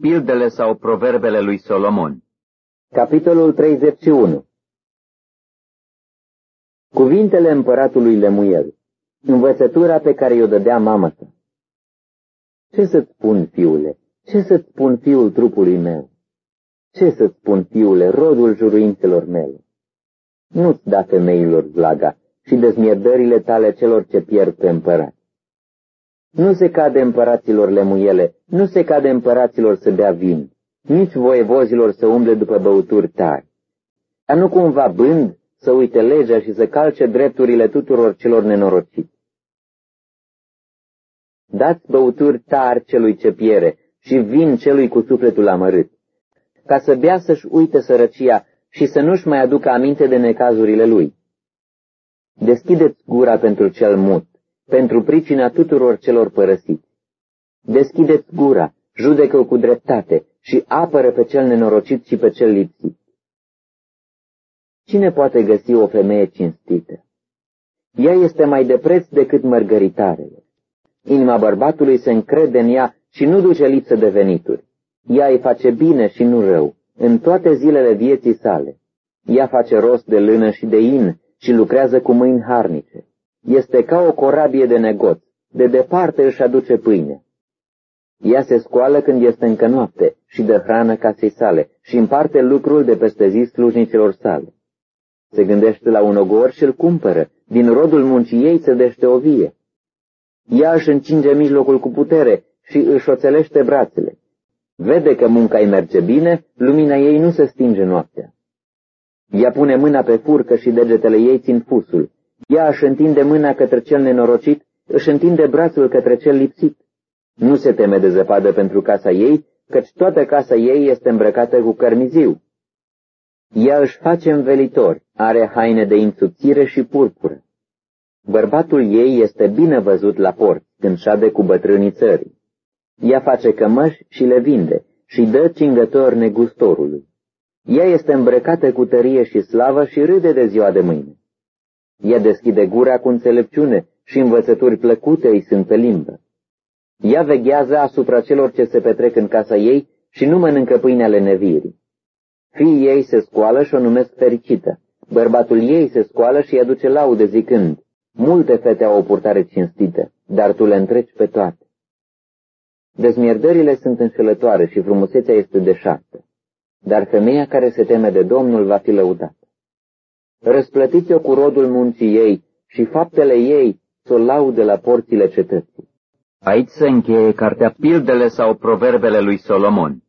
pildele sau proverbele lui Solomon. Capitolul 31 Cuvintele împăratului Lemuel Învățătura pe care i-o dădea mama sa Ce să-ți spun, fiule? Ce să-ți spun, fiul trupului meu? Ce să-ți spun, fiule, rodul juruințelor mele? Nu-ți da femeilor vlaga și dezmierdările tale celor ce pierd pe împărat. Nu se cade împăraților lemuiele, nu se cade împăraților să bea vin, nici voievozilor să umble după băuturi tari. Dar nu cumva bând să uite legea și să calce drepturile tuturor celor nenorociți. Dați băuturi tari celui ce piere și vin celui cu sufletul amărât, ca să bea să-și uite sărăcia și să nu-și mai aducă aminte de necazurile lui. Deschideți gura pentru cel mut, pentru pricina tuturor celor părăsiți. Deschideți gura, judecă cu dreptate și apără pe cel nenorocit și pe cel lipsit. Cine poate găsi o femeie cinstită? Ea este mai de preț decât mărgăritarele. Inima bărbatului se încrede în ea și nu duce lipsă de venituri. Ea îi face bine și nu rău, în toate zilele vieții sale. Ea face rost de lână și de in și lucrează cu mâini harnice. Este ca o corabie de negoț, de departe își aduce pâine. Ea se scoală când este încă noapte și dă hrană casei sale și împarte lucrul de peste zi slujnicilor sale. Se gândește la un ogor și îl cumpără, din rodul muncii ei se dește o vie. Ea își încinge mijlocul cu putere și își oțelește brațele. Vede că munca îi merge bine, lumina ei nu se stinge noaptea. Ea pune mâna pe furcă și degetele ei țin fusul. Ea își întinde mâna către cel nenorocit, își întinde brațul către cel lipsit. Nu se teme de zăpadă pentru casa ei, căci toată casa ei este îmbrăcată cu cărmiziu. Ea își face învelitor, are haine de insubțire și purpură. Bărbatul ei este bine văzut la port, când șade cu bătrânii țării. Ea face cămăși și le vinde și dă cingător negustorului. Ea este îmbrăcată cu tărie și slavă și râde de ziua de mâine. Ea deschide gura cu înțelepciune și învățături plăcute îi sunt pe limbă. Ea veghează asupra celor ce se petrec în casa ei și nu mănâncă pâinea nevirii. Fiii ei se scoală și o numesc fericită. Bărbatul ei se scoală și îi aduce laude zicând, Multe fete au o purtare cinstită, dar tu le întreci pe toate. Dezmierdările sunt înșelătoare și frumusețea este deșartă, dar femeia care se teme de Domnul va fi lăudată. Răsplătiți-o cu rodul muncii ei și faptele ei să o laude la porțile cetății. Aici se încheie cartea Pildele sau Proverbele lui Solomon.